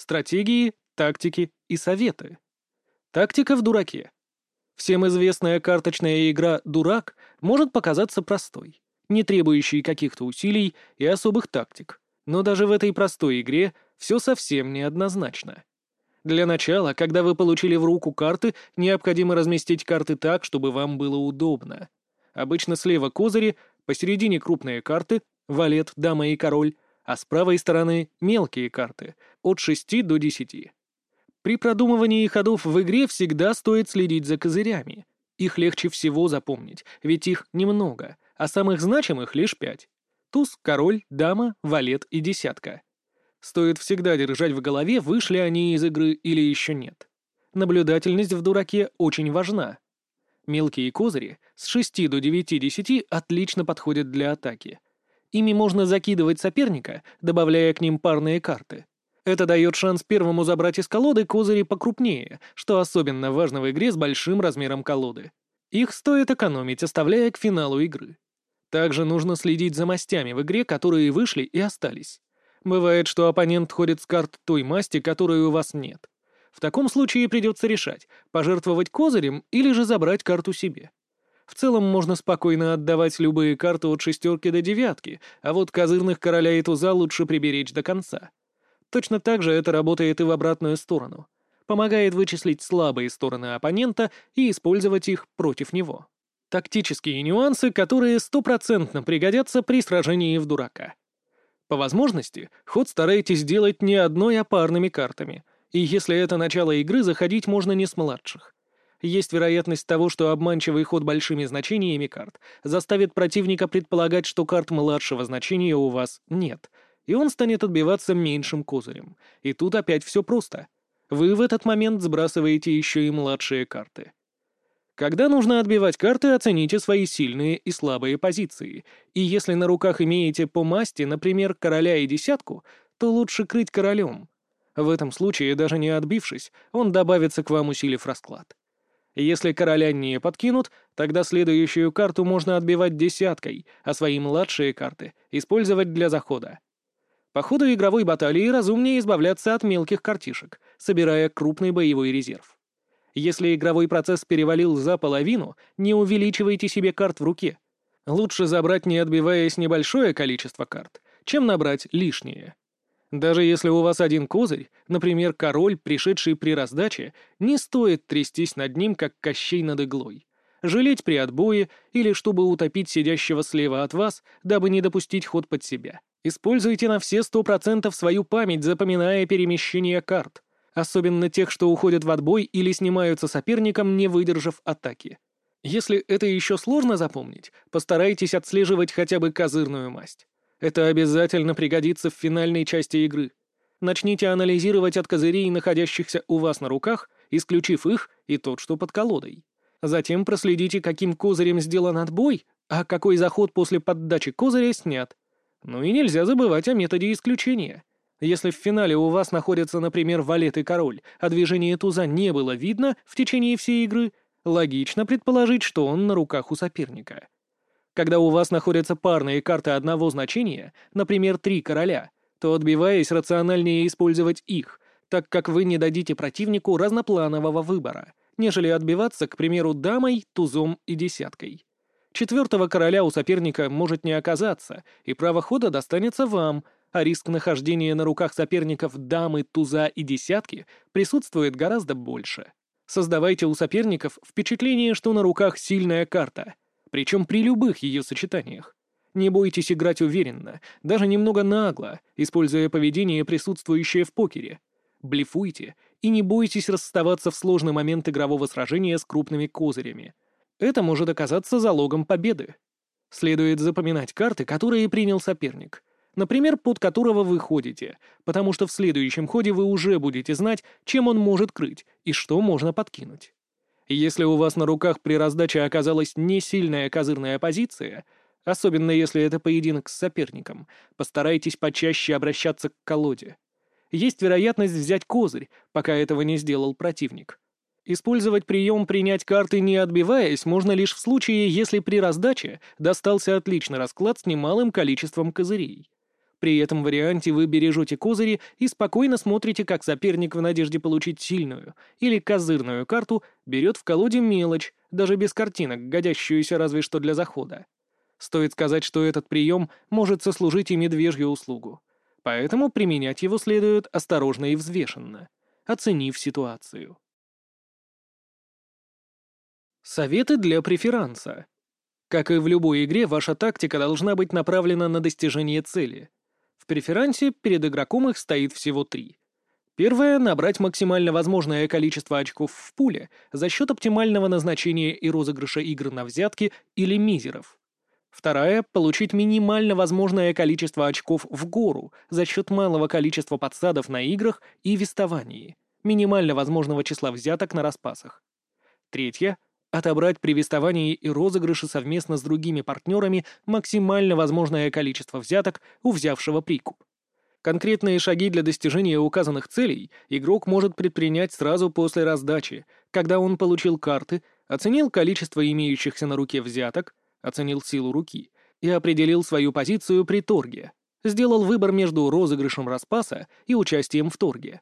Стратегии, тактики и советы. Тактика в дураке. Всем известная карточная игра «Дурак» может показаться простой, не требующей каких-то усилий и особых тактик. Но даже в этой простой игре все совсем неоднозначно. Для начала, когда вы получили в руку карты, необходимо разместить карты так, чтобы вам было удобно. Обычно слева козыри, посередине крупные карты, валет, дама и король, а с правой стороны мелкие карты, от 6 до 10. При продумывании ходов в игре всегда стоит следить за козырями. Их легче всего запомнить, ведь их немного, а самых значимых лишь пять. Туз, король, дама, валет и десятка. Стоит всегда держать в голове, вышли они из игры или еще нет. Наблюдательность в дураке очень важна. Мелкие козыри с 6 до 9-10 отлично подходят для атаки. Ими можно закидывать соперника, добавляя к ним парные карты. Это дает шанс первому забрать из колоды козыри покрупнее, что особенно важно в игре с большим размером колоды. Их стоит экономить, оставляя к финалу игры. Также нужно следить за мастями в игре, которые вышли и остались. Бывает, что оппонент ходит с карт той масти, которой у вас нет. В таком случае придется решать, пожертвовать козырем или же забрать карту себе. В целом можно спокойно отдавать любые карты от шестерки до девятки, а вот козырных короля и туза лучше приберечь до конца. Точно так же это работает и в обратную сторону. Помогает вычислить слабые стороны оппонента и использовать их против него. Тактические нюансы, которые стопроцентно пригодятся при сражении в дурака. По возможности, ход старайтесь делать не одной, а парными картами. И если это начало игры, заходить можно не с младших. Есть вероятность того, что обманчивый ход большими значениями карт заставит противника предполагать, что карт младшего значения у вас нет, и он станет отбиваться меньшим козырем. И тут опять все просто. Вы в этот момент сбрасываете еще и младшие карты. Когда нужно отбивать карты, оцените свои сильные и слабые позиции. И если на руках имеете по масти, например, короля и десятку, то лучше крыть королем. В этом случае, даже не отбившись, он добавится к вам, усилив расклад. Если короля не подкинут, тогда следующую карту можно отбивать десяткой, а свои младшие карты использовать для захода. По ходу игровой баталии разумнее избавляться от мелких картишек, собирая крупный боевой резерв. Если игровой процесс перевалил за половину, не увеличивайте себе карт в руке. Лучше забрать, не отбиваясь небольшое количество карт, чем набрать лишнее. Даже если у вас один козырь, например, король, пришедший при раздаче, не стоит трястись над ним, как Кощей над иглой. Жалеть при отбое или чтобы утопить сидящего слева от вас, дабы не допустить ход под себя. Используйте на все сто процентов свою память, запоминая перемещение карт особенно тех, что уходят в отбой или снимаются соперником, не выдержав атаки. Если это еще сложно запомнить, постарайтесь отслеживать хотя бы козырную масть. Это обязательно пригодится в финальной части игры. Начните анализировать от козырей, находящихся у вас на руках, исключив их и тот, что под колодой. Затем проследите, каким козырем сделан отбой, а какой заход после поддачи козыря снят. Ну и нельзя забывать о методе исключения. Если в финале у вас находятся, например, валет и король, а движение туза не было видно в течение всей игры, логично предположить, что он на руках у соперника. Когда у вас находятся парные карты одного значения, например, три короля, то, отбиваясь, рациональнее использовать их, так как вы не дадите противнику разнопланового выбора, нежели отбиваться, к примеру, дамой, тузом и десяткой. Четвертого короля у соперника может не оказаться, и право хода достанется вам — а риск нахождения на руках соперников дамы, туза и десятки присутствует гораздо больше. Создавайте у соперников впечатление, что на руках сильная карта, причем при любых ее сочетаниях. Не бойтесь играть уверенно, даже немного нагло, используя поведение, присутствующее в покере. Блефуйте и не бойтесь расставаться в сложный момент игрового сражения с крупными козырями. Это может оказаться залогом победы. Следует запоминать карты, которые принял соперник — например, под которого вы ходите, потому что в следующем ходе вы уже будете знать, чем он может крыть и что можно подкинуть. Если у вас на руках при раздаче оказалась не сильная козырная позиция, особенно если это поединок с соперником, постарайтесь почаще обращаться к колоде. Есть вероятность взять козырь, пока этого не сделал противник. Использовать прием «принять карты не отбиваясь» можно лишь в случае, если при раздаче достался отличный расклад с немалым количеством козырей. При этом варианте вы бережете козыри и спокойно смотрите, как соперник в надежде получить сильную или козырную карту берет в колоде мелочь, даже без картинок, годящуюся разве что для захода. Стоит сказать, что этот прием может сослужить и медвежью услугу. Поэтому применять его следует осторожно и взвешенно, оценив ситуацию. Советы для преферанса. Как и в любой игре, ваша тактика должна быть направлена на достижение цели — преферансе перед игроком их стоит всего три. Первое — набрать максимально возможное количество очков в пуле за счет оптимального назначения и розыгрыша игр на взятки или мизеров. Вторая — получить минимально возможное количество очков в гору за счет малого количества подсадов на играх и вестовании, минимально возможного числа взяток на распасах. Третья — отобрать при вестовании и розыгрыше совместно с другими партнерами максимально возможное количество взяток у взявшего прикуп. Конкретные шаги для достижения указанных целей игрок может предпринять сразу после раздачи, когда он получил карты, оценил количество имеющихся на руке взяток, оценил силу руки и определил свою позицию при торге, сделал выбор между розыгрышем распаса и участием в торге.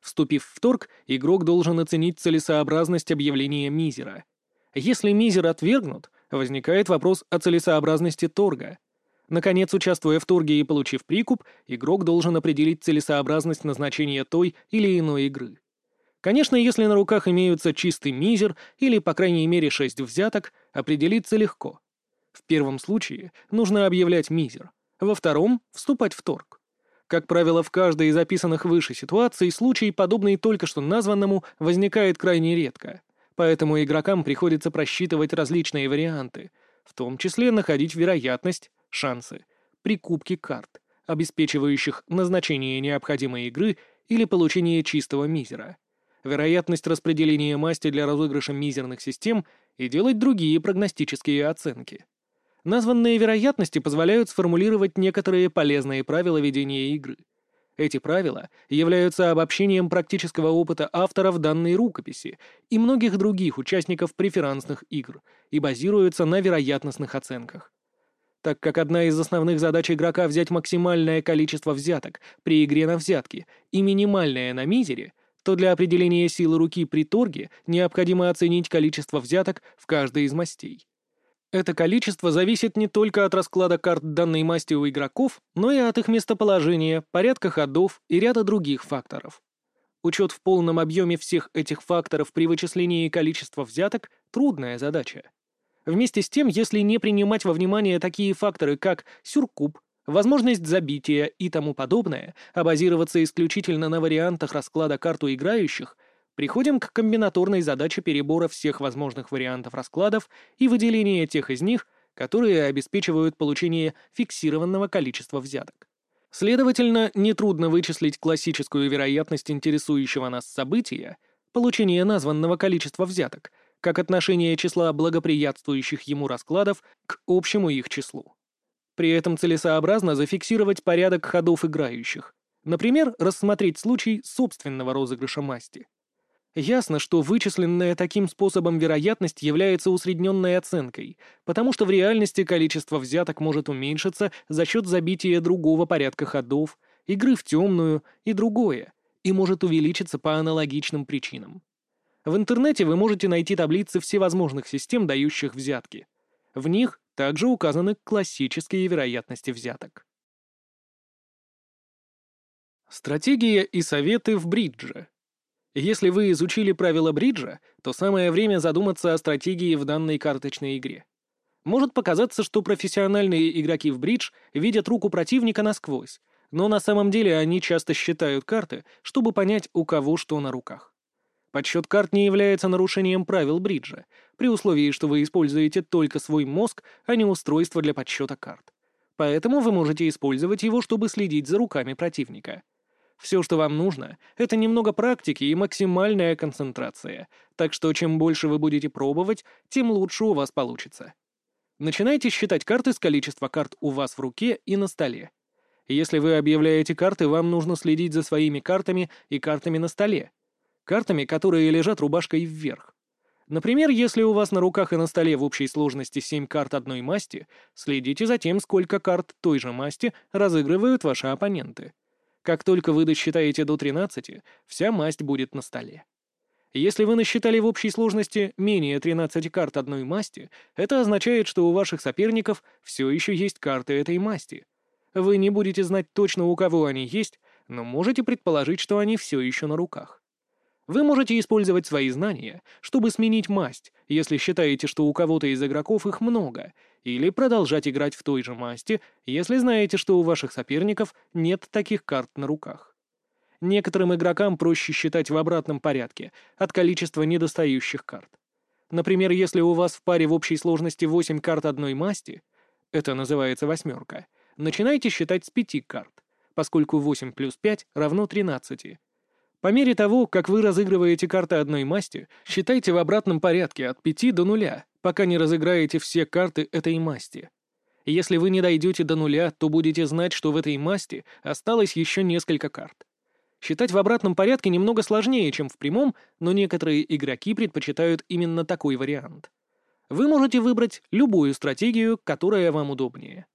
Вступив в торг, игрок должен оценить целесообразность объявления мизера — если мизер отвергнут, возникает вопрос о целесообразности торга. Наконец, участвуя в торге и получив прикуп, игрок должен определить целесообразность назначения той или иной игры. Конечно, если на руках имеются чистый мизер или, по крайней мере, шесть взяток, определиться легко. В первом случае нужно объявлять мизер, во втором — вступать в торг. Как правило, в каждой из описанных выше ситуаций случай, подобный только что названному, возникает крайне редко — поэтому игрокам приходится просчитывать различные варианты, в том числе находить вероятность, шансы, прикупки карт, обеспечивающих назначение необходимой игры или получение чистого мизера, вероятность распределения масти для разыгрыша мизерных систем и делать другие прогностические оценки. Названные вероятности позволяют сформулировать некоторые полезные правила ведения игры — эти правила являются обобщением практического опыта авторов данной рукописи и многих других участников преферансных игр и базируются на вероятностных оценках. Так как одна из основных задач игрока взять максимальное количество взяток при игре на взятки и минимальное на мизере, то для определения силы руки при торге необходимо оценить количество взяток в каждой из мастей. Это количество зависит не только от расклада карт данной масти у игроков, но и от их местоположения, порядка ходов и ряда других факторов. Учет в полном объеме всех этих факторов при вычислении количества взяток – трудная задача. Вместе с тем, если не принимать во внимание такие факторы, как сюркуб, возможность забития и тому подобное, а базироваться исключительно на вариантах расклада карт у играющих, Приходим к комбинаторной задаче перебора всех возможных вариантов раскладов и выделения тех из них, которые обеспечивают получение фиксированного количества взяток. Следовательно, нетрудно вычислить классическую вероятность интересующего нас события, получения названного количества взяток, как отношение числа благоприятствующих ему раскладов к общему их числу. При этом целесообразно зафиксировать порядок ходов играющих, например, рассмотреть случай собственного розыгрыша масти. Ясно, что вычисленная таким способом вероятность является усредненной оценкой, потому что в реальности количество взяток может уменьшиться за счет забития другого порядка ходов, игры в темную и другое, и может увеличиться по аналогичным причинам. В интернете вы можете найти таблицы всевозможных систем, дающих взятки. В них также указаны классические вероятности взяток. Стратегия и советы в бридже. Если вы изучили правила бриджа, то самое время задуматься о стратегии в данной карточной игре. Может показаться, что профессиональные игроки в бридж видят руку противника насквозь, но на самом деле они часто считают карты, чтобы понять, у кого что на руках. Подсчет карт не является нарушением правил бриджа, при условии, что вы используете только свой мозг, а не устройство для подсчета карт. Поэтому вы можете использовать его, чтобы следить за руками противника — все, что вам нужно, это немного практики и максимальная концентрация, так что чем больше вы будете пробовать, тем лучше у вас получится. Начинайте считать карты с количества карт у вас в руке и на столе. Если вы объявляете карты, вам нужно следить за своими картами и картами на столе. Картами, которые лежат рубашкой вверх. Например, если у вас на руках и на столе в общей сложности 7 карт одной масти, следите за тем, сколько карт той же масти разыгрывают ваши оппоненты. Как только вы досчитаете до 13, вся масть будет на столе. Если вы насчитали в общей сложности менее 13 карт одной масти, это означает, что у ваших соперников все еще есть карты этой масти. Вы не будете знать точно, у кого они есть, но можете предположить, что они все еще на руках. Вы можете использовать свои знания, чтобы сменить масть, если считаете, что у кого-то из игроков их много, или продолжать играть в той же масти, если знаете, что у ваших соперников нет таких карт на руках. Некоторым игрокам проще считать в обратном порядке, от количества недостающих карт. Например, если у вас в паре в общей сложности 8 карт одной масти, это называется восьмерка, начинайте считать с 5 карт, поскольку 8 плюс 5 равно 13. По мере того, как вы разыгрываете карты одной масти, считайте в обратном порядке от 5 до нуля, пока не разыграете все карты этой масти. Если вы не дойдете до нуля, то будете знать, что в этой масти осталось еще несколько карт. Считать в обратном порядке немного сложнее, чем в прямом, но некоторые игроки предпочитают именно такой вариант. Вы можете выбрать любую стратегию, которая вам удобнее.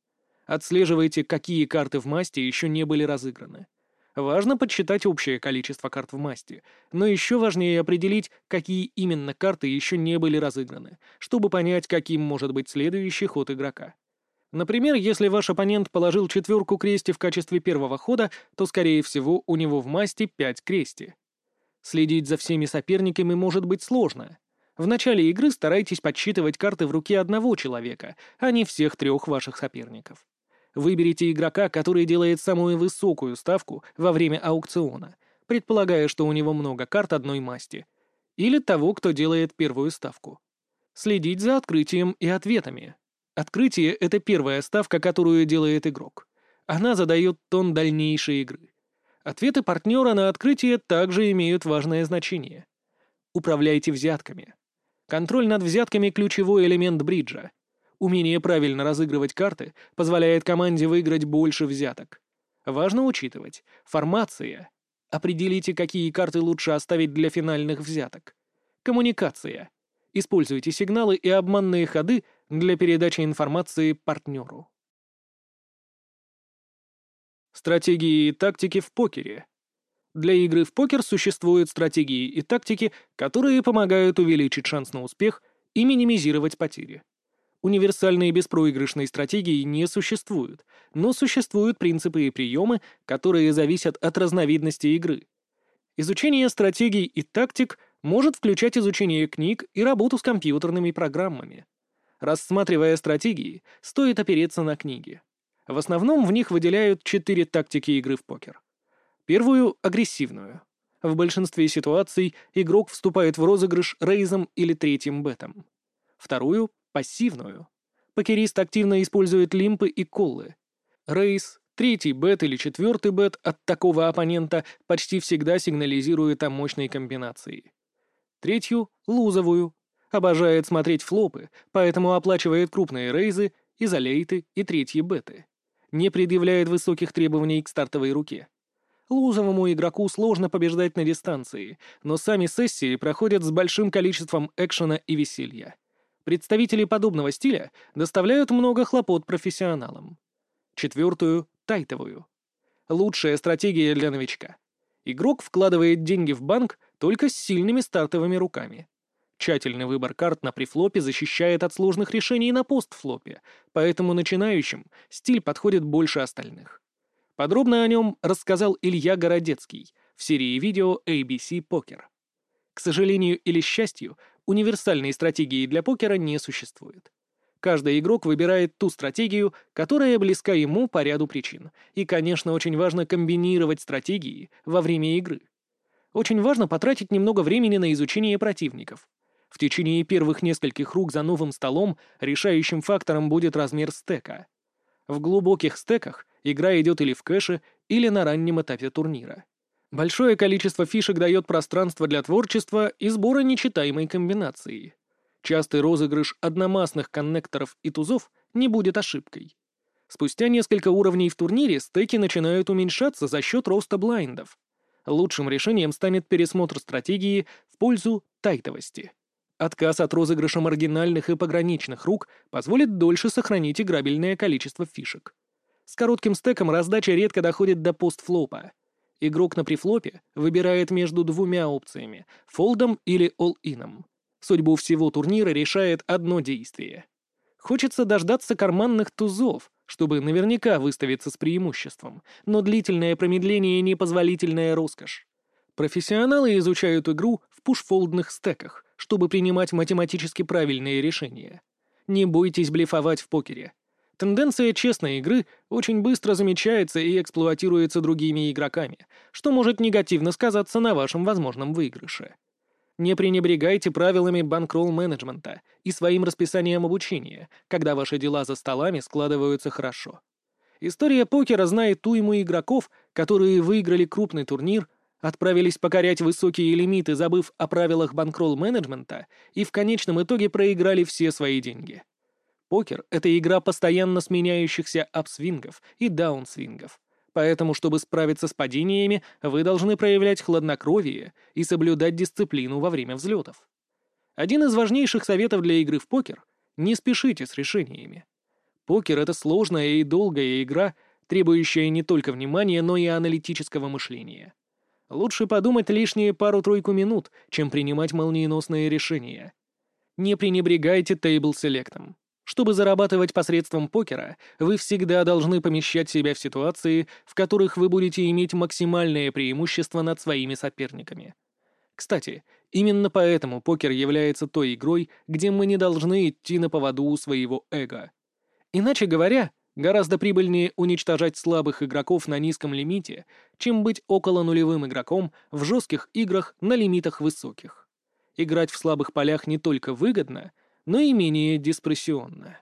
Отслеживайте, какие карты в масти еще не были разыграны. Важно подсчитать общее количество карт в масти, но еще важнее определить, какие именно карты еще не были разыграны, чтобы понять, каким может быть следующий ход игрока. Например, если ваш оппонент положил четверку крести в качестве первого хода, то, скорее всего, у него в масти пять крести. Следить за всеми соперниками может быть сложно. В начале игры старайтесь подсчитывать карты в руке одного человека, а не всех трех ваших соперников. Выберите игрока, который делает самую высокую ставку во время аукциона, предполагая, что у него много карт одной масти, или того, кто делает первую ставку. Следить за открытием и ответами. Открытие — это первая ставка, которую делает игрок. Она задает тон дальнейшей игры. Ответы партнера на открытие также имеют важное значение. Управляйте взятками. Контроль над взятками — ключевой элемент бриджа. Умение правильно разыгрывать карты позволяет команде выиграть больше взяток. Важно учитывать. Формация. Определите, какие карты лучше оставить для финальных взяток. Коммуникация. Используйте сигналы и обманные ходы для передачи информации партнеру. Стратегии и тактики в покере. Для игры в покер существуют стратегии и тактики, которые помогают увеличить шанс на успех и минимизировать потери. Универсальной беспроигрышной стратегии не существует, но существуют принципы и приемы, которые зависят от разновидности игры. Изучение стратегий и тактик может включать изучение книг и работу с компьютерными программами. Рассматривая стратегии, стоит опереться на книги. В основном в них выделяют четыре тактики игры в покер. Первую — агрессивную. В большинстве ситуаций игрок вступает в розыгрыш рейзом или третьим бетом. Вторую пассивную. Покерист активно использует лимпы и коллы. Рейс, третий бет или четвертый бет от такого оппонента почти всегда сигнализирует о мощной комбинации. Третью — лузовую. Обожает смотреть флопы, поэтому оплачивает крупные рейзы, изолейты и третьи беты. Не предъявляет высоких требований к стартовой руке. Лузовому игроку сложно побеждать на дистанции, но сами сессии проходят с большим количеством экшена и веселья. Представители подобного стиля доставляют много хлопот профессионалам. Четвертую — тайтовую. Лучшая стратегия для новичка. Игрок вкладывает деньги в банк только с сильными стартовыми руками. Тщательный выбор карт на префлопе защищает от сложных решений на постфлопе, поэтому начинающим стиль подходит больше остальных. Подробно о нем рассказал Илья Городецкий в серии видео ABC Poker. К сожалению или счастью, универсальной стратегии для покера не существует. Каждый игрок выбирает ту стратегию, которая близка ему по ряду причин. И, конечно, очень важно комбинировать стратегии во время игры. Очень важно потратить немного времени на изучение противников. В течение первых нескольких рук за новым столом решающим фактором будет размер стека. В глубоких стеках игра идет или в кэше, или на раннем этапе турнира. Большое количество фишек дает пространство для творчества и сбора нечитаемой комбинации. Частый розыгрыш одномастных коннекторов и тузов не будет ошибкой. Спустя несколько уровней в турнире стеки начинают уменьшаться за счет роста блайндов. Лучшим решением станет пересмотр стратегии в пользу тайтовости. Отказ от розыгрыша маргинальных и пограничных рук позволит дольше сохранить играбельное количество фишек. С коротким стеком раздача редко доходит до постфлопа. Игрок на префлопе выбирает между двумя опциями — фолдом или all-ином. Судьбу всего турнира решает одно действие. Хочется дождаться карманных тузов, чтобы наверняка выставиться с преимуществом, но длительное промедление — непозволительная роскошь. Профессионалы изучают игру в пушфолдных стеках, чтобы принимать математически правильные решения. Не бойтесь блефовать в покере. Тенденция честной игры очень быстро замечается и эксплуатируется другими игроками, что может негативно сказаться на вашем возможном выигрыше. Не пренебрегайте правилами банкролл-менеджмента и своим расписанием обучения, когда ваши дела за столами складываются хорошо. История покера знает уйму игроков, которые выиграли крупный турнир — отправились покорять высокие лимиты, забыв о правилах банкролл-менеджмента, и в конечном итоге проиграли все свои деньги. Покер — это игра постоянно сменяющихся апсвингов и даунсвингов, поэтому, чтобы справиться с падениями, вы должны проявлять хладнокровие и соблюдать дисциплину во время взлетов. Один из важнейших советов для игры в покер — не спешите с решениями. Покер — это сложная и долгая игра, требующая не только внимания, но и аналитического мышления. Лучше подумать лишние пару-тройку минут, чем принимать молниеносные решения. Не пренебрегайте тейбл-селектом. Чтобы зарабатывать посредством покера, вы всегда должны помещать себя в ситуации, в которых вы будете иметь максимальное преимущество над своими соперниками. Кстати, именно поэтому покер является той игрой, где мы не должны идти на поводу у своего эго. Иначе говоря, Гораздо прибыльнее уничтожать слабых игроков на низком лимите, чем быть около нулевым игроком в жестких играх на лимитах высоких. Играть в слабых полях не только выгодно, но и менее диспрессионно.